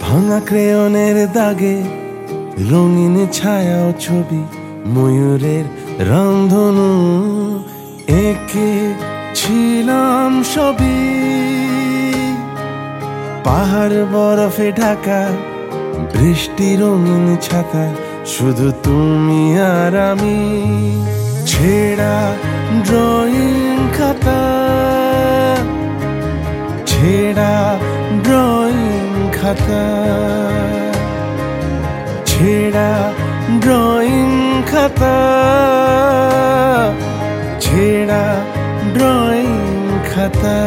ভাঙা ক্রেয়নের দাগে, রঙিন ছায়া ছবি, ময়ূরের রন্ধনু একে ছিলাম সবই। পাহাড় বরফে ঢাকা, বৃষ্টি রঙিন ছাতা, শুধু তুমি আর আমি। ছেঁড়া ড্রয়িং খাতা, ছেঁড়া খাতা ছেঁড়া ড্রয়িং খাতা। ছেঁড়া ড্রয়িং খাতা।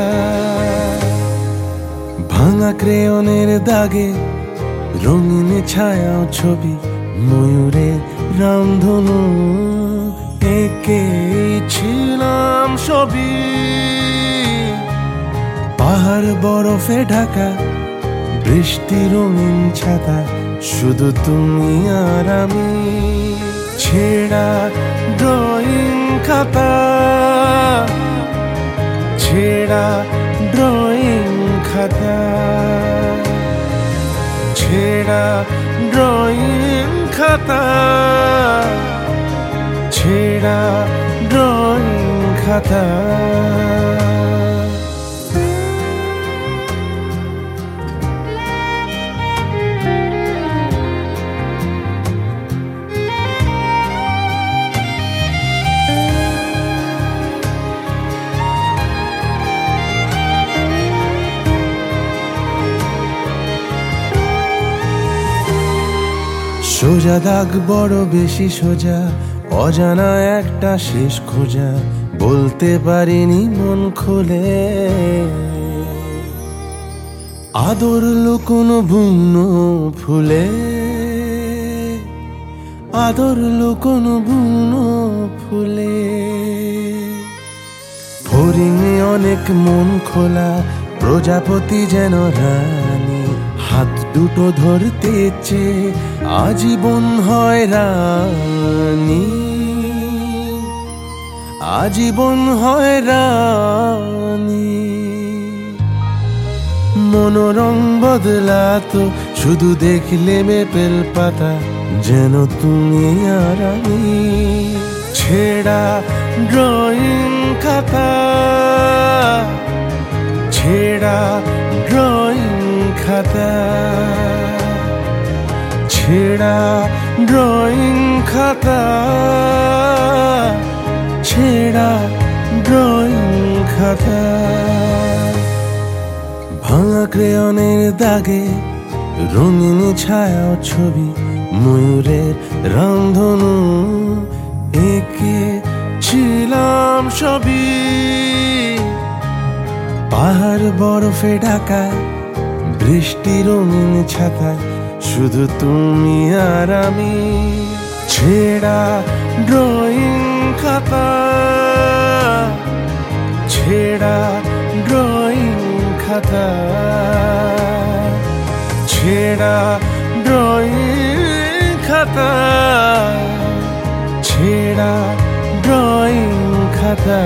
ভাঙা ক্রেয়নের দাগে রঙিন ছায়া ছবি ময়ূরের রামধনু একে ছিলাম সবই পাহাড় বরফে ঢাকা বৃষ্টি রঙিন ছাতা, শুধু তুমি আর আমি। ছেঁড়া ড্রয়িং খাতা, ছেঁড়া ড্রয়িং খাতা, ছেঁড়া ড্রয়িং খাতা, ছেঁড়া ড্রয়িং খাতা। সোজা দাগ বড় বেশি সোজা, অজানা একটা শেষ খোঁজা, বলতে পারিনি মন খুলে। আদর লুকোনো ভিন্ন ফুলে, আদর লুকোনো ভিন্ন ফুলে। ফরিংয়ে অনেক মন খোলা, প্রজাপতি যেন রানী হাত দুটো ধরতে চে আজীবন হয় রানী আজীবন হয় রানী মনোরং বদলাতো, শুধু দেখলে মেপেল পাতা, যেন তুমি আর আমি। ছেঁড়া ড্রয়িং খাতা, ছেঁড়া ড্রয়িং খাতা, ছেঁড়া ড্রয়িং খাতা, ছেঁড়া ড্রয়িং খাতা। ভাঙা ক্রেয়নের দাগে রঙিন ছায়া ছবি ময়ূরের রামধনু একে ছিলাম সবই। পাহাড় বরফে ঢাকা বৃষ্টি রঙিন ছাতা শুধু তুমি আর আমি। ছেঁড়া ড্রয়িং খাতা, ছেঁড়া ড্রয়িং খাতা, ছেঁড়া ড্রয়িং খাতা, ছেঁড়া ড্রয়িং খাতা।